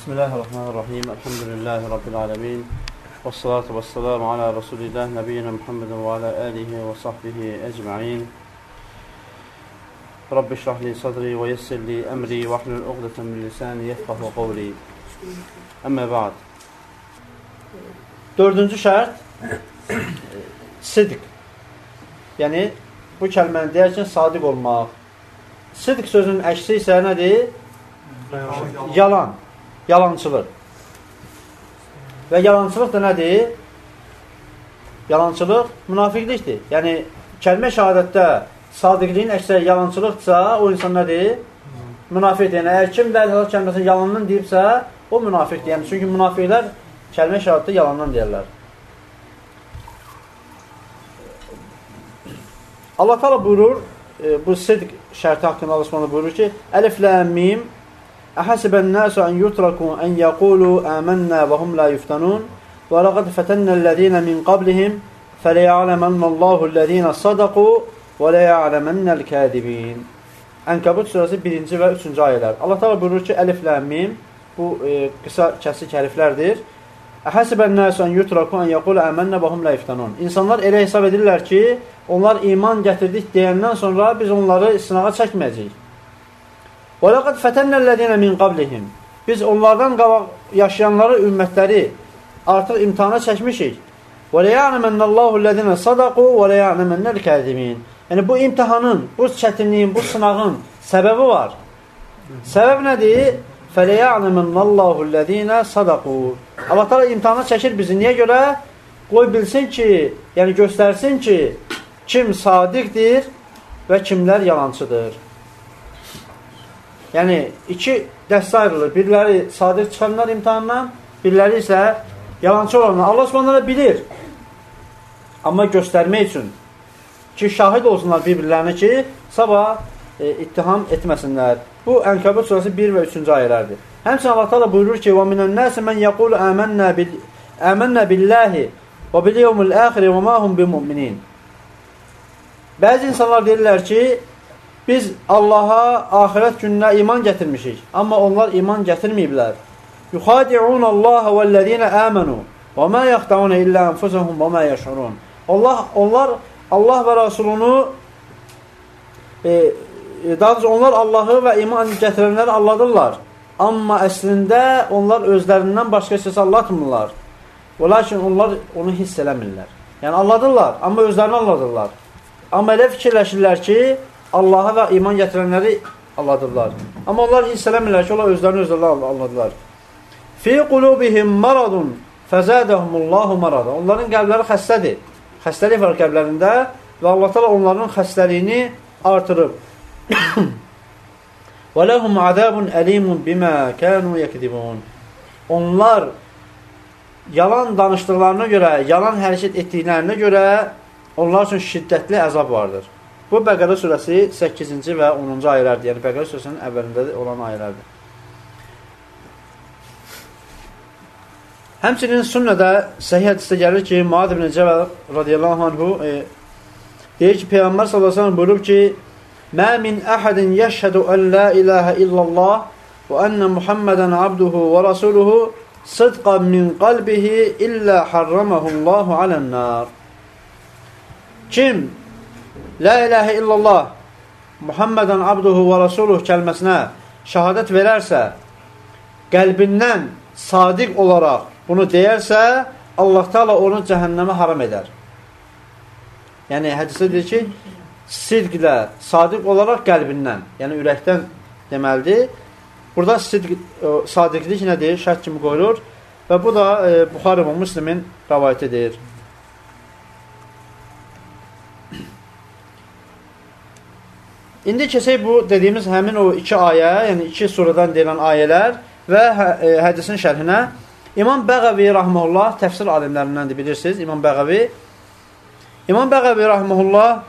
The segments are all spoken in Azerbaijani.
Bismillahirrahmanirrahim. Elhamdülillahi Rabbil alemin. Və salatu və salamu ala Rasulillah, nəbiyyina Muhammedin və ala alihi və sahbihi ecma'in. Rabbi şrahli sadri və yessirli əmri və ahlul uqdətən min lisani yefqahu qavli. Əmmə ba'd. Dördüncü şərt sidq. Yəni, bu kəlməni deyərkən sadiq olmaq. Sidq sözünün əksi isə nədir? Yalan. Yalançılıq. Və yalançılıq da nədir? Yalançılıq münafiqlikdir. Yəni, kəlmə şəhadətdə sadiqliyin əksəri yalançılıqdırsa, o insan nədir? Münafiqdir. Yəni, əgər kim dəlhələ kəlməsini yalandan deyibsə, o münafiqdir. Yəni, çünki münafiqlər kəlmə şəhadətdə yalandan deyərlər. Allah təala buyurur, e, bu sidq şərti haqqında Allah Subhanahu buyurur ki: Əlif lam mim Əhəsibən nəsu ən yutraku ən yəqulu əmənnə və hum la yuftanun və laqad fətənnəl-ləzīnə min qablihim fələyələmənnəllahu ləzīnə sadaqu və ləyələmənnəl-kədibin. Ənkabut surəsi 1-ci və 3-cü ayələr. Allah təala buyurur ki, əlif lam mim bu e, qısa kəsik hərflərdir. Əhəsibən nəsu ən yutraku ən yəqulu əmənnə və hum la yuftanun. İnsanlar elə hesab edirlər ki, onlar iman gətirdik deyəndən sonra biz onları sınağa çəkməyəcəyik. Və ləqəd fətənnəl-ləzinə min qablihim. Biz onlardan qabaq yaşayanları, ümmətləri artıq imtihana çəkmişik. Və ləyə'ləmənnəllahu ləzinə sadaqu və ləyə'ləmənnəl-kəzimin. Yəni, bu imtihanın, bu çətinliyin, bu sınağın səbəbi var. Səbəb nədir? Fələyə'ləmənnəllahu ləzinə sadaqu. Allah tala imtihana çəkir bizi. Niyə görə? Qoy bilsin ki, yəni göstərsin ki, kim sadiqdir və kimlər yalancıdır. Yəni, iki dəstə ayrılır. Biriləri sadiq çıxanlar imtihandan, biriləri isə yalancı olanlar. Allah subhanələ bilir. Amma göstərmək üçün ki, şahid olsunlar bir-birlərinə ki, sabah e, ittiham etməsinlər. Bu, Ənkabut surəsi 1 və 3-cü ayələrdir. Həmçinin Allah təala buyurur ki: "Və minən nəsi men yəqulu əmənnə bil əmənnə billahi və bil yevmil axir və ma hum bimu'minin." Bəzi insanlar deyirlər ki, Biz Allaha axirət gününə iman gətirmişik, amma onlar iman gətirməyiblər. Yuxadi'un Allah vəllezina amanu və ma yaxtaun illə anfusahum və ma yəşurun. Allah onlar Allah və Rasulunu e, e daha doğrusu onlar Allahı və iman gətirənləri alladırlar. Amma əslində onlar özlərindən başqa heç allatmırlar. Lakin onlar onu hiss eləmirlər. Yəni alladırlar, amma özlərini alladırlar. Amma elə fikirləşirlər ki, Allaha və iman gətirənləri alladırlar. Amma onlar hiss eləmirlər ki, onlar özlərini özləri anladılar. Fi qulubihim maradun fəzədəhumullahu marada. Onların qəlbləri xəstədir. Xəstəlik var qəlblərində və Allah təala onların xəstəliyini artırıb. Və ləhum azabun əlimun bimə kanu yekdibun. Onlar yalan danışdıqlarına görə, yalan hərəkət etdiklərinə görə onlar üçün şiddətli əzab vardır. Bu Bəqərə surəsi 8-ci və 10-cu ayələrdir. Yəni Bəqərə surəsinin əvvəlində olan ayələrdir. Həmçinin sünnədə səhih hədisdə gəlir ki, Muad ibn Cəbəl radiyallahu anhu e, deyir ki, Peyğəmbər sallallahu əleyhi və səlləm buyurub ki: "Mə min əhədin yəşhədu an la ilahə illallah və enne Muhammedən abduhu və rasuluhu sıdqan min qalbihi illə harramahu Allahu alən-nar." Kim La ilahə illallah Muhammedən abduhu və rasuluh kəlməsinə şəhadət verərsə, qəlbindən sadiq olaraq bunu deyərsə, Allah Taala onu cəhənnəmə haram edər. Yəni hədisdə deyir ki, sidqlə, sadiq olaraq qəlbindən, yəni ürəkdən deməlidir. Burada sidq, sadiqlik nədir? Şərt kimi qoyulur və bu da e, Buxarı və Müslimin rəvayətidir. İndi keçək bu dediyimiz həmin o iki ayə, yəni iki suradan deyilən ayələr və hə, e, hədisin şərhinə. İmam Bəğəvi rahmehullah təfsir alimlərindəndir bilirsiniz. İmam Bəğəvi İmam Bəğəvi rahmehullah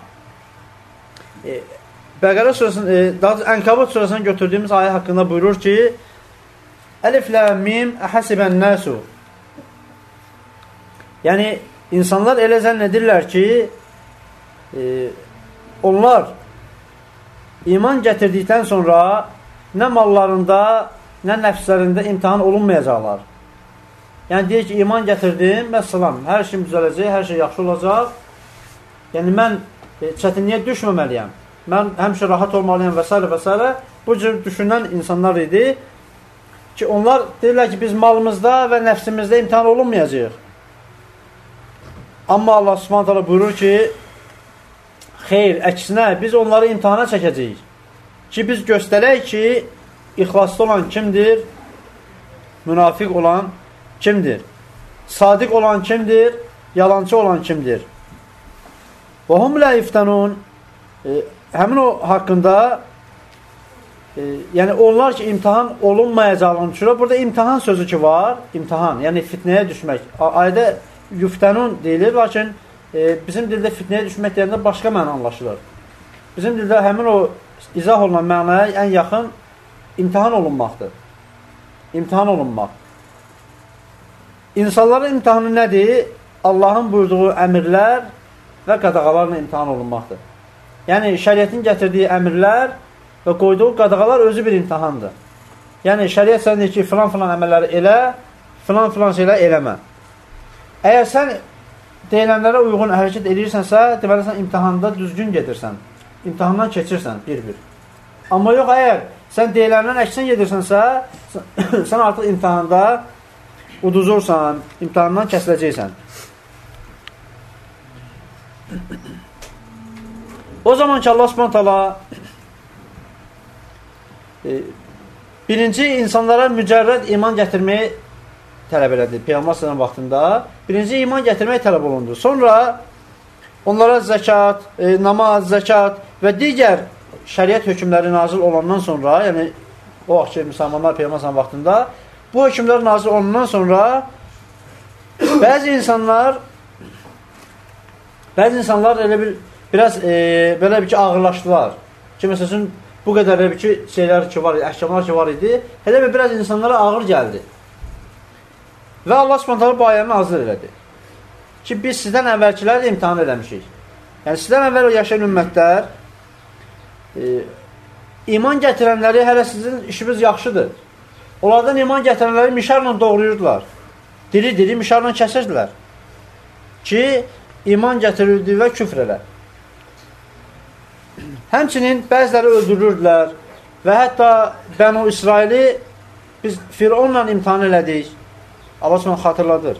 e, Bəqərə surəsinin, e, daha Ənkabut surəsindən götürdüyümüz ayə haqqında buyurur ki: Əlif lam mim əhasibən nasu. Yəni insanlar elə zənn edirlər ki, e, onlar iman gətirdikdən sonra nə mallarında, nə nəfslərində imtihan olunmayacaqlar. Yəni, deyir ki, iman gətirdim salam, hər şey düzələcək, hər şey yaxşı olacaq. Yəni, mən e, çətinliyə düşməməliyəm. Mən həmişə rahat olmalıyam və s. və s. Bu cür düşünən insanlar idi ki, onlar deyirlər ki, biz malımızda və nəfsimizdə imtihan olunmayacaq. Amma Allah subhanət hala buyurur ki, xeyr, əksinə, biz onları imtihana çəkəcəyik. Ki, biz göstərək ki, ixlaslı olan kimdir? Münafiq olan kimdir? Sadiq olan kimdir? Yalancı olan kimdir? Və hum lə iftənun e, həmin o haqqında e, yəni onlar ki, imtihan olunmayacağını düşünür. Burada imtihan sözü ki var, imtihan, yəni fitnəyə düşmək. Ayda yuftənun deyilir, lakin e, bizim dildə fitnəyə düşmək deyəndə başqa məna anlaşılır. Bizim dildə həmin o izah olunan mənaya ən yaxın imtihan olunmaqdır. İmtihan olunmaq. İnsanların imtihanı nədir? Allahın buyurduğu əmirlər və qadağalarla imtihan olunmaqdır. Yəni, şəriyyətin gətirdiyi əmirlər və qoyduğu qadağalar özü bir imtihandır. Yəni, şəriyyət sən deyir ki, filan-filan əməlləri elə, filan-filan şeylər eləmə. Əgər sən deyilənlərə uyğun hərəkət edirsənsə, deməli, sən imtihanda düzgün gedirsən. İmtihandan keçirsən bir-bir. Amma yox, əgər sən deyilənlərin əksin gedirsənsə, sən artıq imtihanda uduzursan, imtihandan kəsiləcəksən. O zaman ki Allah Subhanahu taala e, birinci insanlara mücərrəd iman gətirməyi tələb elədi Peyğəmbər sallallahu vaxtında. Birinci iman gətirmək tələb olundu. Sonra onlara zəkat, e, namaz, zəkat və digər şəriət hökmləri nazil olandan sonra, yəni o vaxt ki, müsəlmanlar Peyğəmbər vaxtında bu hökmlər nazil olandan sonra bəzi insanlar bəzi insanlar elə bir biraz e, belə bir ki, ağırlaşdılar. Ki, məsələn, bu qədər elə bir ki, şeylər ki var, əhkamlar ki var idi, elə bir biraz insanlara ağır gəldi. Və Allah subhanətələ bu ayəni nazir elədi. Ki, biz sizdən əvvəlkiləri də imtihan eləmişik. Yəni, sizdən əvvəl yaşayan ümmətlər e, iman gətirənləri hələ sizin işimiz yaxşıdır. Onlardan iman gətirənləri mişarla doğrayırdılar. Diri-diri mişarla kəsirdilər. Ki, iman gətirirdi və küfr elə. Həmçinin bəziləri öldürürdülər və hətta Bənu İsraili biz Fironla imtihan elədik. Allah sonra xatırladır.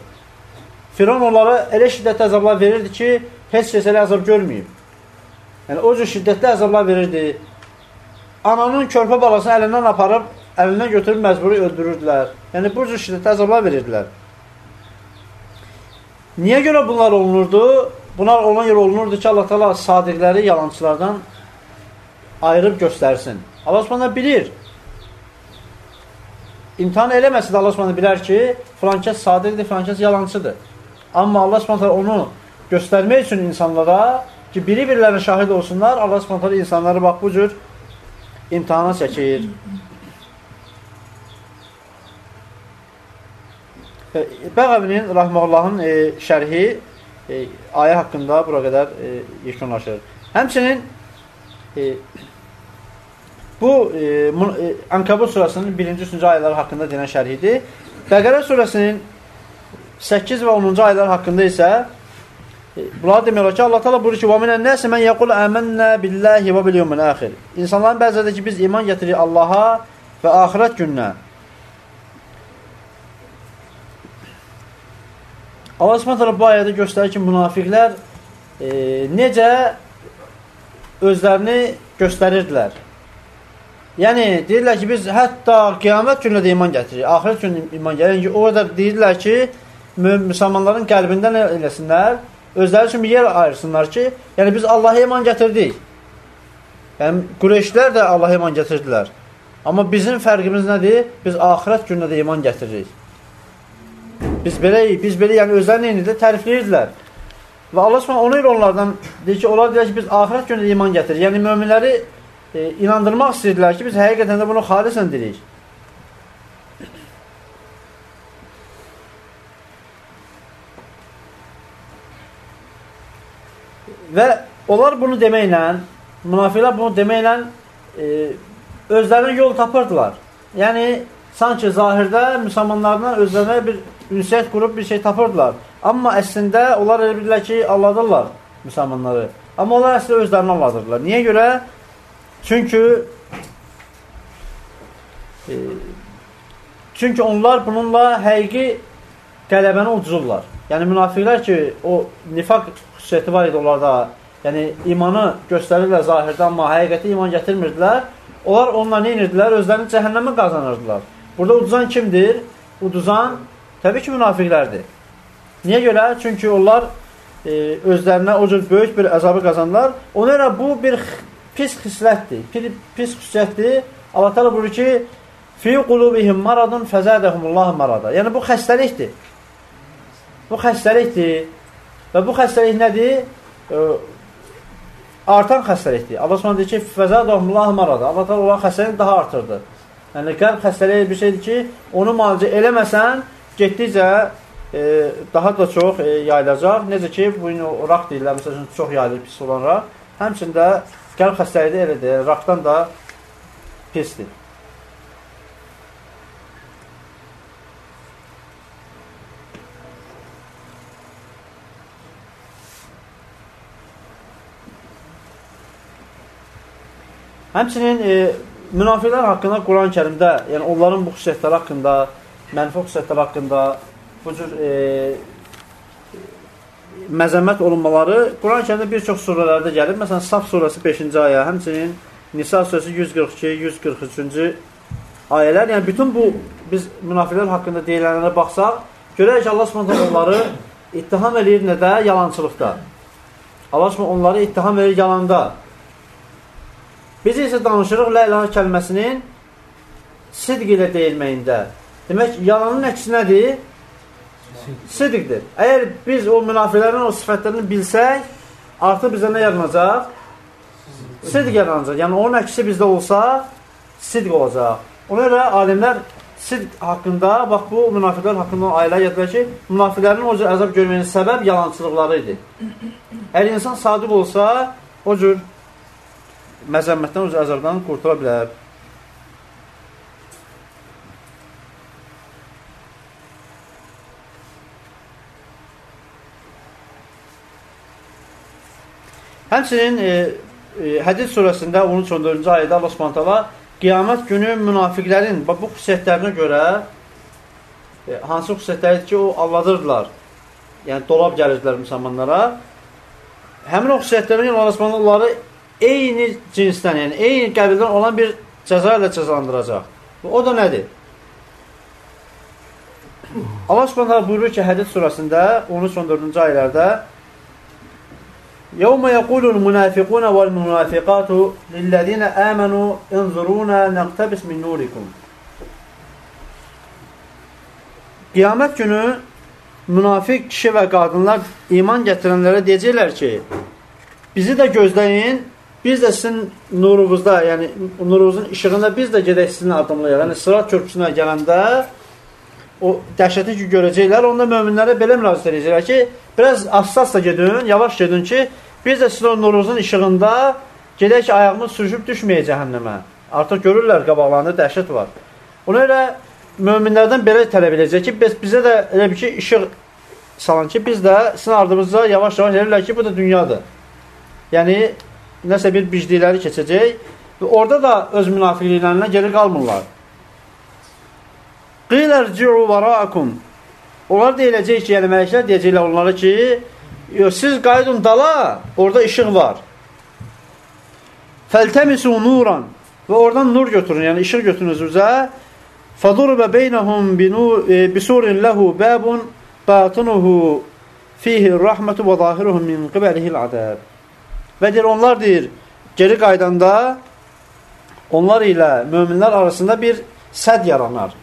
Firon onlara elə şiddətli əzablar verirdi ki, heç kəs elə əzab görməyib. Yəni, o cür şiddətli əzablar verirdi. Ananın körpə balasını əlindən aparıb, əlindən götürüb məcburi öldürürdülər. Yəni, bu cür şiddətli əzablar verirdilər. Niyə görə bunlar olunurdu? Bunlar olan yer olunurdu ki, Allah-u Teala sadiqləri yalancılardan ayırıb göstərsin. Allah Subhanahu bilir. İmtihan eləməsə də Allah Subhanahu bilər ki, filankəs sadiqdir, filankəs yalancıdır. Amma Allah Subhanahu onu göstərmək üçün insanlara ki, biri-birilərinə şahid olsunlar, Allah Subhanahu insanları bax bu cür imtihana çəkir. Bəğəvinin Rahməullahın e, şərhi e, ayə haqqında bura qədər e, yekunlaşır. Həmçinin e, Bu, e, e, Ankabut surasının 1-ci, 3-cü ayələri haqqında deyilən şərhidir. Bəqərə surasının 8 və 10-cu ayələr haqqında isə e, bunlar demək olar ki, Allah təala buyurur ki: "Və minən nəsi men yəqul əmənnə billahi və bil yevmil axir." İnsanların bəziləri ki, biz iman gətiririk Allaha və axirət gününə. Allah Subhanahu bu ayədə göstərir ki, münafiqlər e, necə özlərini göstərirdilər. Yəni, deyirlər ki, biz hətta qiyamət günündə də iman gətiririk, axirət günü iman gətirik. Yəni, orada deyirlər ki, müsəlmanların qəlbindən eləsinlər, özləri üçün bir yer ayırsınlar ki, yəni biz Allaha iman gətirdik. Yəni, Qureyşlər də Allaha iman gətirdilər. Amma bizim fərqimiz nədir? Biz axirət günündə də iman gətiririk. Biz beləyik, biz belə, yəni özləri neyini də tərifləyirdilər. Və Allah s.ə. onu ilə onlardan deyir ki, onlar deyir ki, biz axirət günündə iman gətiririk. Yəni, möminləri e, inandırmaq istəyirdilər ki, biz həqiqətən də bunu xalisən deyirik. Və onlar bunu deməklə, münafiqlər bunu deməklə e, özlərinə yol tapırdılar. Yəni, sanki zahirdə müsəlmanlardan özlərinə bir ünsiyyət qurub bir şey tapırdılar. Amma əslində onlar elə bilirlər ki, alladırlar müsəlmanları. Amma onlar əslində özlərini alladırlar. Niyə görə? Çünki e, çünki onlar bununla həqiqi qələbəni ucuzurlar. Yəni münafiqlər ki, o nifaq xüsusiyyəti var idi onlarda. Yəni imanı göstərirlər zahirdə, amma həqiqəti iman gətirmirdilər. Onlar onunla nə edirdilər? Özlərini cəhənnəmə qazanırdılar. Burada uduzan kimdir? Uduzan təbii ki, münafiqlərdir. Niyə görə? Çünki onlar e, özlərinə o cür böyük bir əzabı qazanırlar. Ona görə bu bir pis xislətdir, pis, pis xüsusiyyətdir. Allah təala buyurur ki: "Fi qulubihim maradun fazadahumullah marada." Yəni bu xəstəlikdir. Bu xəstəlikdir. Və bu xəstəlik nədir? E, artan xəstəlikdir. Allah Subhanahu deyir ki: "Fazadahumullah marada." Allah təala olan xəstəliyi daha artırdı. Yəni qəlb xəstəliyi bir şeydir ki, onu müalicə eləməsən, getdikcə e, daha da çox e, yayılacaq. Necə ki, bu gün raq deyirlər, məsələn, çox yayılır pis olan raq. Həmçində qəlb xəstəliyi də elədir, raqdan da pisdir. Həmçinin e, münafiqlər haqqında Quran-ı kərimdə, yəni onların bu xüsusiyyətləri haqqında, mənfi xüsusiyyətləri haqqında bu cür e, məzəmmət olunmaları Quran-ı kərimdə bir çox surələrdə gəlir. Məsələn, Saf surəsi 5-ci ayə, həmçinin Nisa surəsi 142, 143-cü ayələr. Yəni, bütün bu biz münafiqlər haqqında deyilənlərə baxsaq, görək ki, Allah Subhanahu onları ittiham eləyir nədə? Yalançılıqda. Allah Subhanahu onları ittiham eləyir yalanda. Biz isə danışırıq lə ilahe kəlməsinin sidq ilə deyilməyində. Demək, yalanın əksi nədir? Sidqdir. Əgər biz o münafiqlərin o sifətlərini bilsək, artıq bizə nə yaranacaq? Sidq yaranacaq. Yəni, onun əksi bizdə olsa, sidq olacaq. Ona görə alimlər sidq haqqında, bax bu münafiqlər haqqında ayələr yadlar ki, münafiqlərin o cür əzab görməyinin səbəb yalançılıqları idi. Əgər insan sadiq olsa, o cür məzəmmətdən, öz əzabdan qurtula bilər. Həmçinin e, e, Hədid surəsində 13-14-cü ayədə Allah Subhanahu qiyamət günü münafiqlərin bu xüsusiyyətlərinə görə e, hansı xüsusiyyətləri ki, o alladırdılar. Yəni dolab gəlirdilər müsəlmanlara. Həmin o xüsusiyyətlərin Allah Subhanahu onları eyni cinsdən, yəni eyni qəbildən olan bir cəza ilə cəzalandıracaq. O da nədir? Allah Subhanahu buyurur ki, Hədid surəsində 13-14-cü ayələrdə يَوْمَ يَقُولُ الْمُنَافِقُونَ وَالْمُنَافِقَاتُ لِلَّذِينَ آمَنُوا اِنْظُرُونَ نَقْتَبِسْ مِنْ نُورِكُمْ Qiyamət günü münafiq kişi və qadınlar iman gətirənlərə deyəcəklər ki, bizi də gözləyin, Biz də sizin nurunuzda, yəni nurunuzun işığında biz də gedək sizin addımlayaq. Yəni Sırat körpüsünə gələndə o dəhşəti ki görəcəklər, onda möminlərə belə müraciət edəcəklər ki, biraz assas da gedin, yavaş gedin ki, biz də sizin o nurunuzun işığında gedək ki, ayağımız sürüşüb düşməyə cəhənnəmə. Artıq görürlər qabaqlarında dəhşət var. Ona görə möminlərdən belə tələb edəcək ki, biz, bizə də elə bir ki, işıq salan ki, biz də sizin ardımızda yavaş-yavaş elirlər ki, bu da dünyadır. Yəni, nəsə bir biclikləri keçəcək və orada da öz münafiqliklərinə geri qalmırlar. Qiylərci'u varaakum Onlar deyiləcək ki, yəni mələklər deyəcəklər onlara ki, siz qayıdın dala, orada işıq var. Fəltəmisu nuran və oradan nur götürün, yəni işıq götürün özünüzə. Fadurba beynəhum bisurin lehu babun batinuhu fihi rahmetu və zahiruhu min qibəlihil adəb. Və deyir, onlar deyir, geri qaydanda onlar ilə möminlər arasında bir səd yaranar.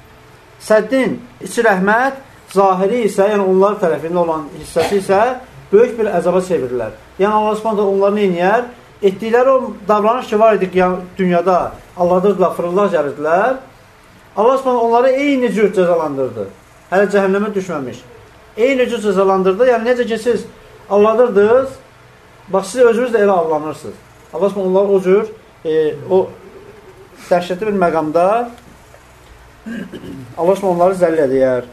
Səddin içi rəhmət, zahiri isə, yəni onlar tərəfində olan hissəsi isə böyük bir əzaba çevirirlər. Yəni Allah Subhanahu onları nə edir? Etdikləri o davranış ki var idi dünyada, alladırdılar, fırıllar gəlirdilər. Allah Subhanahu onları eyni cür cəzalandırdı. Hələ cəhənnəmə düşməmiş. Eyni cür cəzalandırdı. Yəni necə ki siz alladırdınız, Bax, siz özünüz də elə avlanırsınız. Allah onlar o cür, e, o dəhşətli bir məqamda Allah Subhanahu onları zəll edər.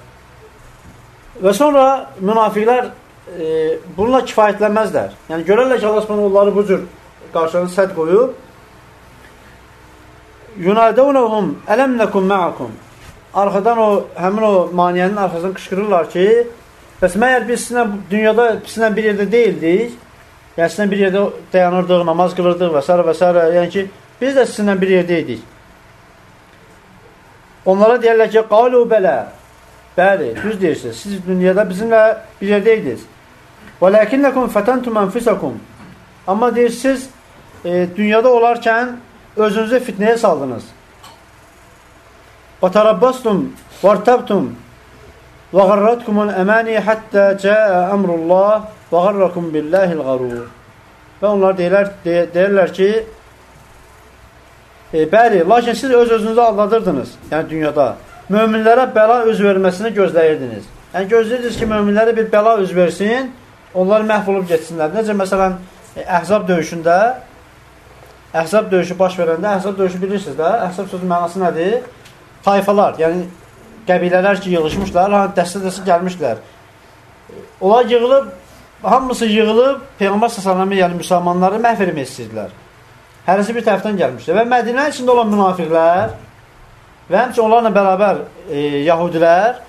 Və sonra münafiqlər e, bununla kifayətlənməzlər. Yəni görərlər ki, Allah Subhanahu onları bu cür qarşılarına sədd qoyub. Yunadunhum ələm nəkum ma'akum. Arxadan o həmin o maniyənin arxasından qışqırırlar ki, bəs məyər biz sizinlə dünyada sizinlə bir yerdə deyildik? Yəni sizinlə bir yerdə dayanırdıq, namaz qılırdıq və s. və s. Yəni ki, biz də sizinlə bir yerdə idik. Onlara deyərlər ki, qalu bələ. Bəli, düz deyirsiniz. Siz dünyada bizimlə bir yerdə idiniz. Və lakinnəkum fətantum anfusakum. Amma deyirsiniz, e, dünyada olarkən özünüzü fitnəyə saldınız. Və tarabbastum vartabtum və qarratkumul əmani həttə cəə əmrullah və qarrakum billahil qarur. Və onlar deyirlər, deyirlər ki, E, bəli, lakin siz öz-özünüzü aldadırdınız, yəni dünyada. Möminlərə bəla öz verməsini gözləyirdiniz. Yəni gözləyirdiniz ki, möminlərə bir bəla öz versin, onlar məhv olub getsinlər. Necə məsələn, e, Əhzab döyüşündə Əhzab döyüşü baş verəndə, Əhzab döyüşü bilirsiniz də, Əhzab sözün mənası nədir? Tayfalar, yəni qəbilələr ki, yığılmışlar, hani dəstə-dəstə gəlmişlər. Onlar yığılıb, hamısı yığılıb Peyğəmbər sallallahu yəni müsəlmanları məhv etmək istəyirdilər. Hərəsi bir tərəfdən gəlmişdi. Və Mədinə içində olan münafiqlər və həmçə onlarla bərabər e, yahudilər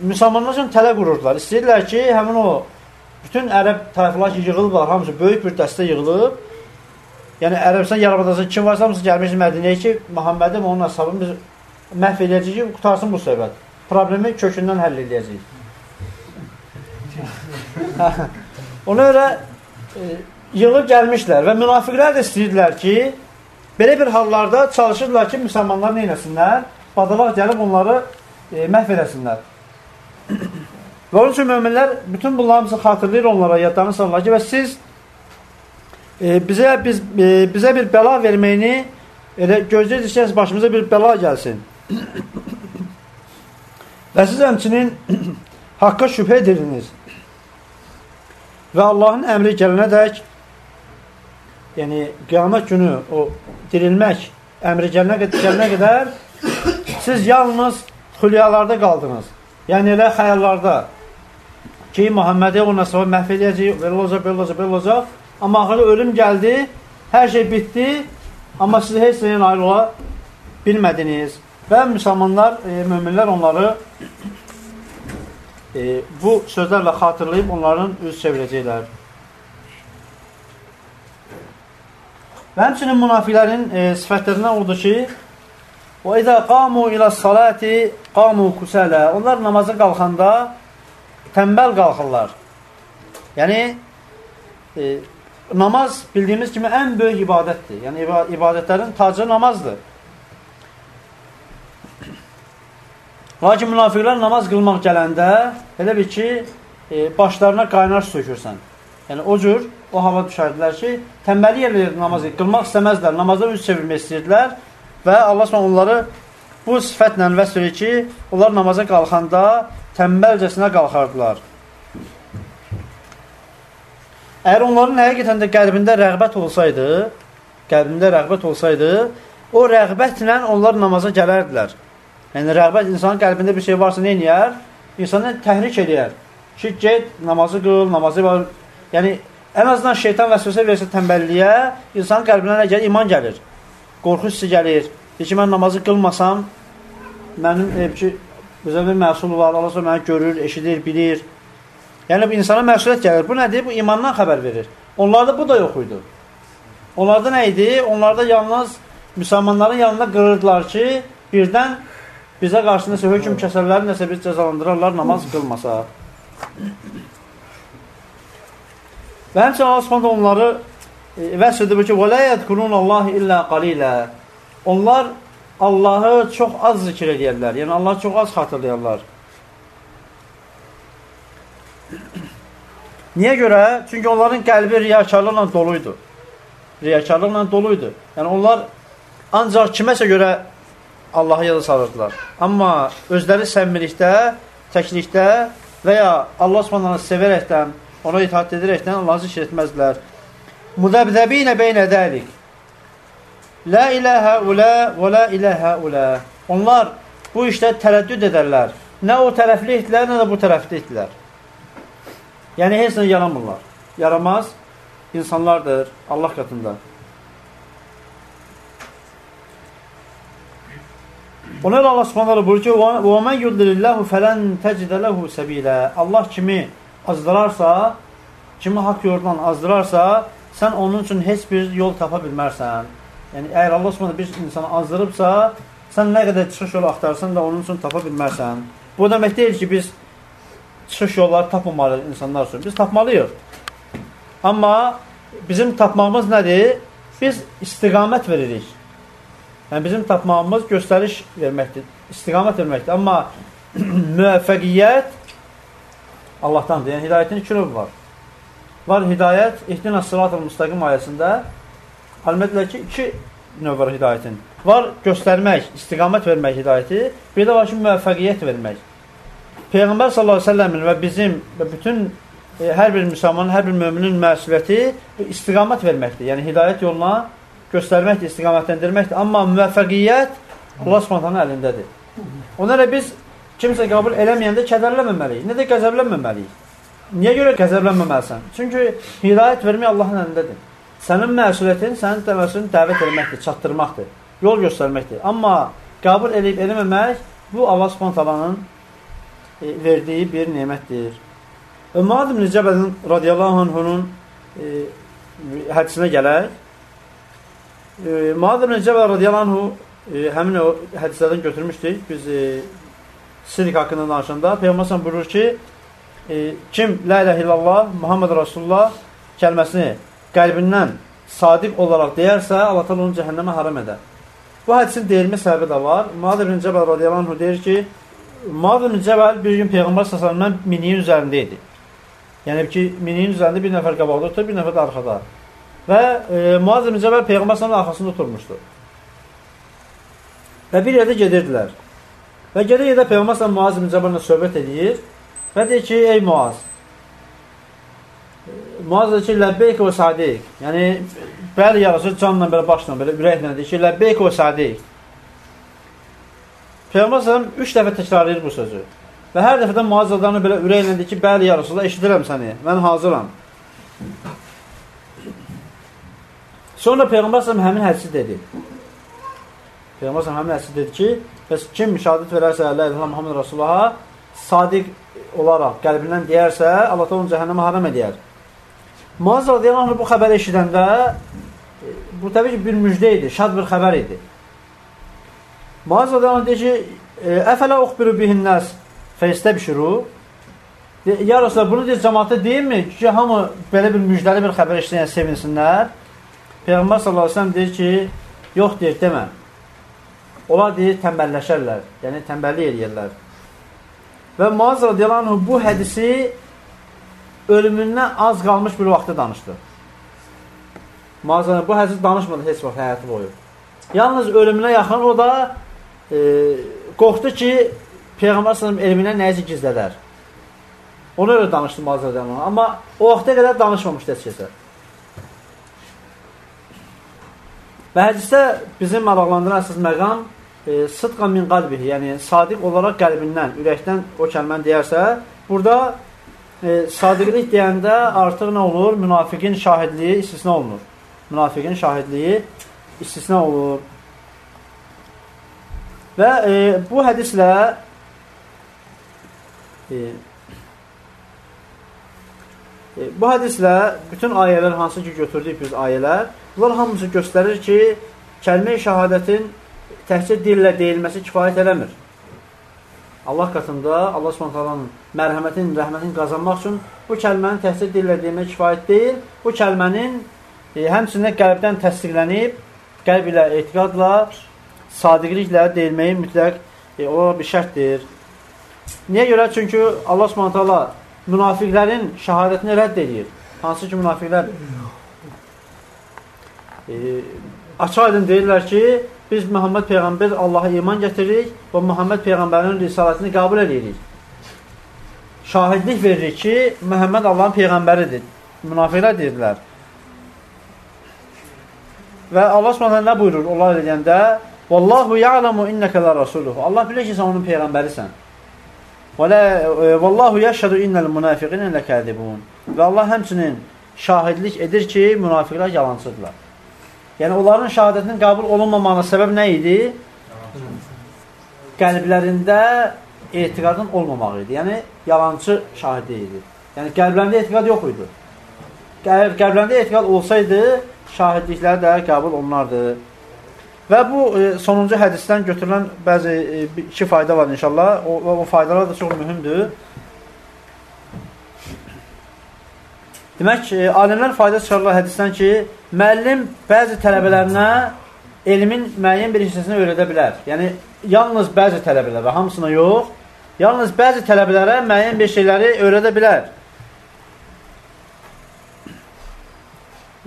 müsəlmanlar üçün tələ qururdular. İstəyirlər ki, həmin o bütün ərəb tayfalar ki, yığılıblar, hamısı böyük bir dəstə yığılıb. Yəni Ərəbistan yarımadası kim varsa hamısı gəlmiş Mədinəyə ki, Məhəmmədi və onun əshabını biz məhv edəcəyik ki, qutarsın bu söhbət. Problemi kökündən həll edəcəyik. Ona görə e, yığılıb gəlmişlər və münafiqlər də istəyirdilər ki, belə bir hallarda çalışırlar ki, müsəlmanlar nə eləsinlər? Badalaq gəlib onları e, məhv eləsinlər. Və onun üçün möminlər bütün bunlarımızı xatırlayır onlara, yadlarını salırlar ki, və siz e, bizə, biz, e, bizə bir bəla verməyini elə gözləyirsiniz ki, başımıza bir bəla gəlsin. və siz həmçinin haqqa şübhə edirsiniz. Və Allahın əmri gələnə dək yəni qiyamət günü o dirilmək əmri gəlinə, gəlinə qədər siz yalnız xülyalarda qaldınız. Yəni elə xəyallarda ki, Muhammədi o nəsrə məhv edəcək, belə olacaq, belə olacaq, belə olacaq. Amma axırı ölüm gəldi, hər şey bitdi, amma siz heç nəyə nail ola bilmədiniz. Və müsəlmanlar, e, möminlər onları e, bu sözlərlə xatırlayıb onların üz çevirəcəklər. Və həmçinin münafiqlərin e, sifətlərindən odur ki, idə qamu ilə salati qamu kusələ. Onlar namaza qalxanda tənbəl qalxırlar. Yəni, e, namaz bildiyimiz kimi ən böyük ibadətdir. Yəni, ibadətlərin tacı namazdır. Lakin münafiqlər namaz qılmaq gələndə elə bir ki, e, başlarına qaynar sökürsən. Yəni, o cür o hava düşərdilər ki, tənbəli yerləri namazı qılmaq istəməzdilər, namaza üz çevirmək istəyirdilər və Allah s.ə. onları bu sifətlə vəsb edir ki, onlar namaza qalxanda tənbəlcəsinə qalxardılar. Əgər onların həqiqətən də qəlbində rəğbət olsaydı, qəlbində rəğbət olsaydı, o rəğbətlə onlar namaza gələrdilər. Yəni, rəğbət insanın qəlbində bir şey varsa, nə eləyər? İnsanı təhrik eləyər. Ki, get, namazı qıl, namazı var. Yəni, Ən azından şeytan vəsvəsə versə tənbəlliyə, insanın qəlbinə nə gəlir? İman gəlir. Qorxu hissi gəlir. Deyir ki, mən namazı qılmasam, mənim e, ki, bizə bir məsul var, Allah sonra məni görür, eşidir, bilir. Yəni, bu insana məsuliyyət gəlir. Bu nədir? Bu imandan xəbər verir. Onlarda bu da yox idi. Onlarda nə idi? Onlarda yalnız müsəlmanların yanında qırırdılar ki, birdən bizə qarşı nəsə hökm kəsərlər, nəsə biz cəzalandırarlar namaz qılmasa. Və həmçinin Allah Subhanahu onları e, vəsf edir ki, "Və la yezkurun Allah illa qalilə." Onlar Allahı çox az zikr edirlər. Yəni Allahı çox az xatırlayırlar. Niyə görə? Çünki onların qəlbi riyakarlıqla doluydu. Riyakarlıqla doluydu. Yəni onlar ancaq kiməsə görə Allahı yada salırdılar. Amma özləri səmimilikdə, təklikdə və ya Allah Subhanahu sevərəkdən ona itaat edərəkdən Allahı zikr etməzdilər. Mudəbdəbinə beynə dəlik. Lə iləhə ulə və lə iləhə ulə. Onlar bu işdə tərəddüd edərlər. Nə o tərəfli etdilər, nə də bu tərəfli etdilər. Yəni, heç nə yaramırlar. Yaramaz insanlardır Allah qatında. Ona görə Allah Subhanahu buyurur ki: "Və men yudlilillahu felen tecid lehu sabila." Allah kimi azdırarsa, kimi haqq yoldan azdırarsa, sən onun üçün heç bir yol tapa bilmərsən. Yəni, əgər Allah subhanə bir insanı azdırıbsa, sən nə qədər çıxış yolu axtarsan da onun üçün tapa bilmərsən. Bu demək deyil ki, biz çıxış yolları tapmamalıyıq insanlar üçün. Biz tapmalıyıq. Amma bizim tapmağımız nədir? Biz istiqamət veririk. Yəni, bizim tapmağımız göstəriş verməkdir, istiqamət verməkdir. Amma müvəffəqiyyət Allahdandır. Yəni, hidayətin iki növü var. Var hidayət, İhdina Sırat-ı Müstəqim ayəsində Almədilə ki, iki növ var hidayətin. Var göstərmək, istiqamət vermək hidayəti, bir də var ki, müvəffəqiyyət vermək. Peyğəmbər sallallahu əleyhi və səlləmin və bizim və bütün e, hər bir müsəlmanın, hər bir möminin məsuliyyəti istiqamət verməkdir. Yəni hidayət yoluna göstərməkdir, istiqamətləndirməkdir. Amma müvəffəqiyyət Allah Subhanahu əlindədir. Ona görə biz kimsə qəbul eləməyəndə kədərlənməməliyik, nə də qəzəblənməməliyik. Niyə görə qəzəblənməməlisən? Çünki hidayət vermək Allahın əlindədir. Sənin məsuliyyətin sənin təvəssülünü dəvət etməkdir, çatdırmaqdır, yol göstərməkdir. Amma qəbul edib eləməmək bu Allah Subhanahu e, verdiyi bir nemətdir. Və Muad ibn Cəbəlin radiyallahu anhunun e, hədisinə gələk. E, Muad ibn Cəbəl radiyallahu anhu e, həmin o hədislərdən götürmüşdük. Biz e, sirik haqqında danışanda Peyğəmbər buyurur ki, e, kim la ilahe illallah Muhammed Rasulullah kəlməsini qəlbindən sadiq olaraq deyərsə, Allah təala onu cəhənnəmə haram edər. Bu hədisin deyilmə səbəbi də var. Muad ibn Cəbəl radiyallahu anhu deyir ki, Muad ibn Cəbəl bir gün Peyğəmbər sallallahu miniyin üzərində idi. Yəni ki, miniyin üzərində bir nəfər qabaqda oturur, bir nəfər də arxada. Və e, Muaz ibn Cəbəl Peyğəmbər arxasında oturmuşdu. Və bir yerdə gedirdilər. Və gedə-gedə Peyğəmbər Muaz ibn Cəbəllə söhbət edir və deyir ki, ey Muaz, Muaz deyir ki, ləbbeyk və sadiq. Yəni, bəli yarası canla, belə başla, belə ürəklə deyir ki, ləbbeyk və sadiq. Peyğəmbər üç dəfə təkrarlayır bu sözü. Və hər dəfədən Muaz adamı belə ürəklə deyir ki, bəli ya Rasulullah, eşidirəm səni, mən hazıram. Sonra Peyğəmbər səhəm həmin hədisi dedi. Peyğəmbər səhəm həmin hədisi dedi ki, bəs kim müşahidət verərsə Allah ilə Muhammed Rasulullaha sadiq olaraq qəlbindən deyərsə, Allah da onu cəhənnəmə haram edər. Muaz radiyallahu bu xəbəri eşidəndə bu təbii ki, bir müjdə idi, şad bir xəbər idi. Muaz radiyallahu deyir ki, əfələ uxbiru bihinnəs fəistəbşiru Ya Rasulullah, bunu deyir, cəmaata deyilmi ki, hamı belə bir müjdəli bir xəbər işləyən sevinsinlər? Peyğəmbər sallallahu aleyhi deyir ki, yox deyir, demə. Onlar deyir, təmbəlləşərlər, yəni təmbəllik eləyərlər. Və Muaz radiyallahu bu hədisi ölümündən az qalmış bir vaxtda danışdı. Muaz bu hədisi danışmadı heç vaxt həyatı boyu. Yalnız ölümünə yaxın o da e, qorxdu ki, Peyğəmbər sallam elminə nəyici gizlədər. Ona görə danışdı Mazərdən Amma o vaxta qədər danışmamışdı heç kəsə. Və hədisdə bizim maraqlandıran əsas məqam e, sıdqa min qalbihi, yəni sadiq olaraq qəlbindən, ürəkdən o kəlməni deyərsə, burada e, sadiqlik deyəndə artıq nə olur? Münafiqin şahidliyi istisna olunur. Münafiqin şahidliyi istisna olur. Və e, bu hədislə E, e, bu hədislə bütün ayələr hansı ki götürdük biz ayələr, bunlar hamısı göstərir ki, kəlmə-i şəhadətin təhcə dillə deyilməsi kifayət eləmir. Allah qatında Allah Subhanahu mərhəmətin, rəhmətin qazanmaq üçün bu kəlməni təhcə dillə demək kifayət deyil. Bu kəlmənin e, həmçinin qəlbdən təsdiqlənib, qəlb ilə, etiqadla, sadiqliklə deyilməyi mütləq e, o bir şərtdir. Niyə görə? Çünki Allah Subhanahu münafiqlərin şahadətini rədd edir. Hansı ki münafiqlər e, açıq-aydın deyirlər ki, biz Muhammed peyğəmbər Allaha iman gətiririk və Muhammed peyğəmbərin risalətini qəbul edirik. Şahidlik veririk ki, Muhammed Allahın peyğəmbəridir. Münafiqlər deyirlər. Və Allah Subhanahu nə buyurur onlar edəndə? Vallahu ya'lamu innaka la rasuluhu. Allah bilir ki, sən onun peyğəmbərisən. Və la vallahu yəşhadu innal munafiqina lakadibun. Və Allah həmçinin şahidlik edir ki, münafiqlər yalancıdırlar. Yəni onların şahadətinin qəbul olunmamağına səbəb nə idi? Qəlblərində etiqadın olmamağı idi. Yəni yalancı şahidi idi. Yəni qəlblərində etiqad yox idi. Qəlblərində etiqad olsaydı, şahidlikləri də qəbul olunardı. Və bu e, sonuncu hədisdən götürülən bəzi e, iki fayda var inşallah. O, o faydalar da çox mühümdür. Demək ki, alimlər fayda çıxarırlar hədisdən ki, müəllim bəzi tələbələrinə elmin müəyyən bir hissəsini öyrədə bilər. Yəni, yalnız bəzi tələbələrə, hamısına yox, yalnız bəzi tələbələrə müəyyən bir şeyləri öyrədə bilər.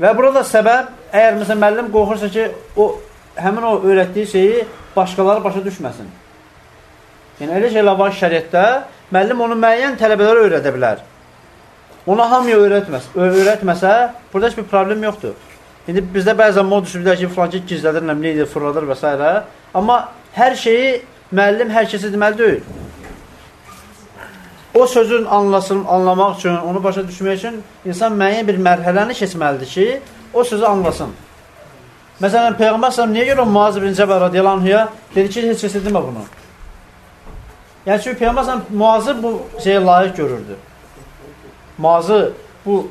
Və burada səbəb, əgər məsələn, müəllim qorxursa ki, o həmin o öyrətdiyi şeyi başqaları başa düşməsin. Yəni, elə şeylər var şəriətdə, müəllim onu müəyyən tələbələrə öyrədə bilər. Ona hamıya öyrətməs, öyrətməsə, burada heç bir problem yoxdur. İndi bizdə bəzən mod düşürlər ki, filan ki, gizlədir, nəmli fırladır və s. Amma hər şeyi müəllim hər kəsə deməli deyil. O sözün anlasın, anlamaq üçün, onu başa düşmək üçün insan müəyyən bir mərhələni keçməlidir ki, o sözü anlasın. Məsələn, Peyğəmbər sələm niyə görə Muaz ibn Cəbər radiyallahu anhuya dedi ki, heç kəsə demə bunu. Yəni, çünki Peyğəmbər sələm Muazı bu şeyə layiq görürdü. Muazı bu,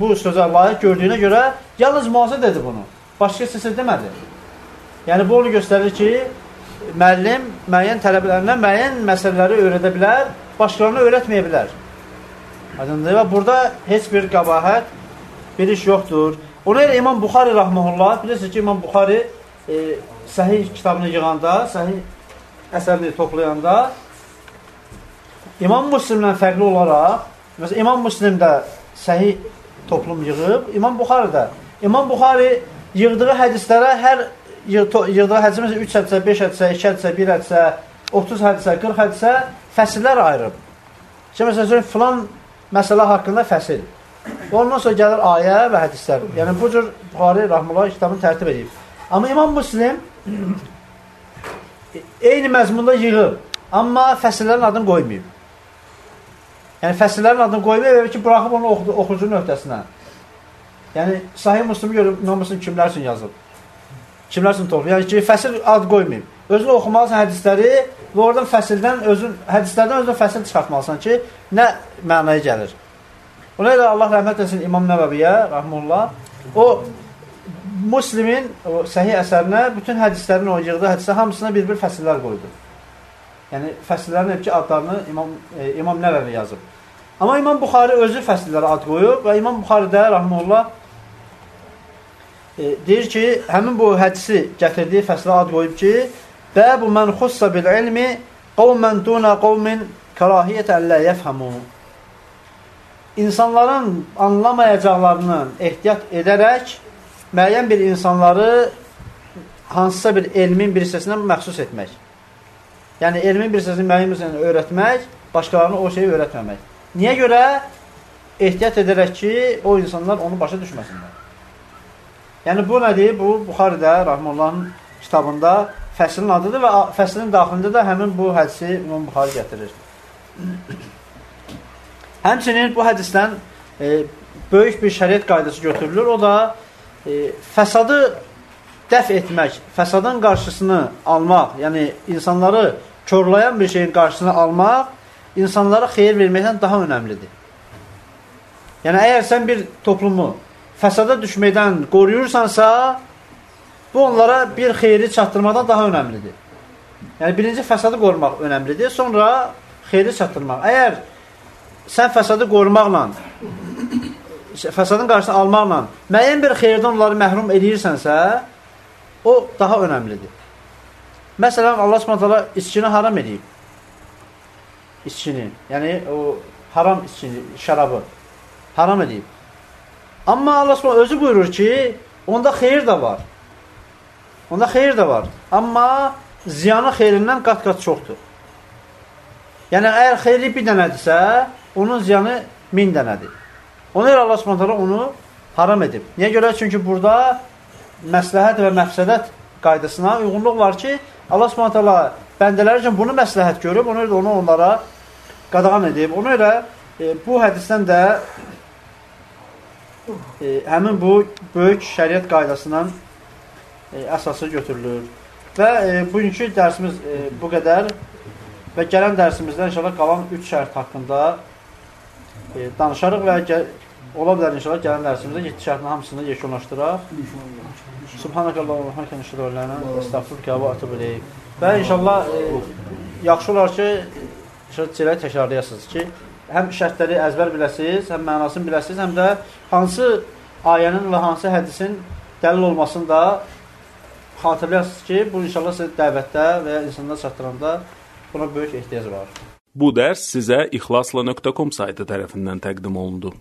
bu sözə layiq gördüyünə görə yalnız Muazı dedi bunu. Başqa səsə demədi. Yəni, bu onu göstərir ki, müəllim müəyyən tələbələrinə müəyyən məsələləri öyrədə bilər, başqalarına öyrətməyə bilər. Aydındır və burada heç bir qabahət, bir iş yoxdur. Ona görə İmam Buxari rahmehullah, bilirsiniz ki, İmam Buxari e, səhih kitabını yığanda, səhih əsərini toplayanda İmam Müslimdən fərqli olaraq, məsələn, İmam Müslim də səhih toplum yığıb, İmam Buxari də. İmam Buxari yığdığı hədislərə hər yığdığı hədisə, məsələn, 3 hədisə, 5 hədisə, 2 hədisə, 1 hədisə, 30 hədisə, 40 hədisə fəsillər ayırıb. Şimdi, məsələn, filan məsələ haqqında fəsil. Ondan sonra gəlir ayə və hədislər. Yəni bu cür Buxari Rahmanullah kitabını tərtib edib. Amma İmam Müslim eyni məzmunda yığıb, amma fəsillərin adını qoymayıb. Yəni fəsillərin adını qoymayıb ki, buraxıb onu oxu oxucunun öhdəsinə. Yəni Sahih Müslimi görüb İmam Müslim kimlər üçün yazıb? Kimlər üçün toplayıb? Yəni ki, fəsil ad qoymayıb. Özün oxumalısan hədisləri və oradan fəsildən özün hədislərdən özün fəsil çıxartmalısan ki, nə mənaya gəlir. Ona görə Allah rəhmət etsin İmam Nəvəviyə, rəhmullah, o Muslimin o səhih əsərinə bütün hədislərin o yığdığı hədisə hamısına bir-bir fəsillər qoydu. Yəni fəsillərin hepki adlarını İmam e, İmam Nəvəvi yazıb. Amma İmam Buxari özü fəsillərə ad qoyub və İmam Buxari də rəhmullah e, deyir ki, həmin bu hədisi gətirdiyi fəslə ad qoyub ki, Bəbu mən xussa bil ilmi qavmən duna qavmin kərahiyyətən lə yəfhəmu insanların anlamayacaqlarını ehtiyat edərək müəyyən bir insanları hansısa bir elmin bir hissəsinə məxsus etmək. Yəni, elmin bir müəyyən bir hissəsini öyrətmək, başqalarına o şeyi öyrətməmək. Niyə görə? Ehtiyat edərək ki, o insanlar onu başa düşməsinlər. Yəni, bu nədir? Bu, Buxaridə, Rahmanullahın kitabında fəslin adıdır və fəslin daxilində də həmin bu hədisi İmam Buxari gətirir. Həmçinin bu hədisdən e, böyük bir şəriət qaydası götürülür. O da e, fəsadı dəf etmək, fəsadın qarşısını almaq, yəni insanları körlayan bir şeyin qarşısını almaq, insanlara xeyir verməkdən daha önəmlidir. Yəni, əgər sən bir toplumu fəsada düşməkdən qoruyursansa, bu onlara bir xeyri çatdırmaqdan daha önəmlidir. Yəni, birinci fəsadı qorumaq önəmlidir, sonra xeyri çatdırmaq. Əgər sən fəsadı qorumaqla, fəsadın qarşısını almaqla müəyyən bir xeyirdən onları məhrum edirsənsə, o daha önəmlidir. Məsələn, Allah subhanətələ içkini haram edib. İçkini, yəni o haram içkini, şərabı haram edib. Amma Allah subhanətələ özü buyurur ki, onda xeyir də var. Onda xeyir də var. Amma ziyanı xeyrindən qat-qat çoxdur. Yəni, əgər xeyri bir dənədirsə, onun ziyanı min dənədir. Ona görə Allah subhanətələ onu haram edib. Niyə görə? Çünki burada məsləhət və məfsədət qaydasına uyğunluq var ki, Allah Subhanahu taala bəndələri üçün bunu məsləhət görüb, ona görə onu onlara qadağan edib. Ona görə e, bu hədisdən də e, həmin bu böyük şəriət qaydasından e, əsası götürülür. Və e, bugünkü dərsimiz e, bu qədər və gələn dərsimizdə inşallah qalan 3 şərt haqqında e, danışarıq və ola bilər inşallah gələn dərsimizdə 7 şərtin hamısını yekunlaşdıraq. Subhanakallahumma və bihamdika nəşhədu an la ilaha illa entə əstəğfiruka və etûbü ileyk. Və inşallah e, yaxşı olar ki, şərtləri təkrarlayasınız ki, həm şərtləri əzbər biləsiniz, həm mənasını biləsiniz, həm də hansı ayənin və hansı hədisin dəlil olmasını da xatırlayasınız ki, bu inşallah sizə dəvətdə və ya insanlara çatdıranda buna böyük ehtiyac var. Bu dərs sizə ixlasla.com saytı tərəfindən təqdim olundu.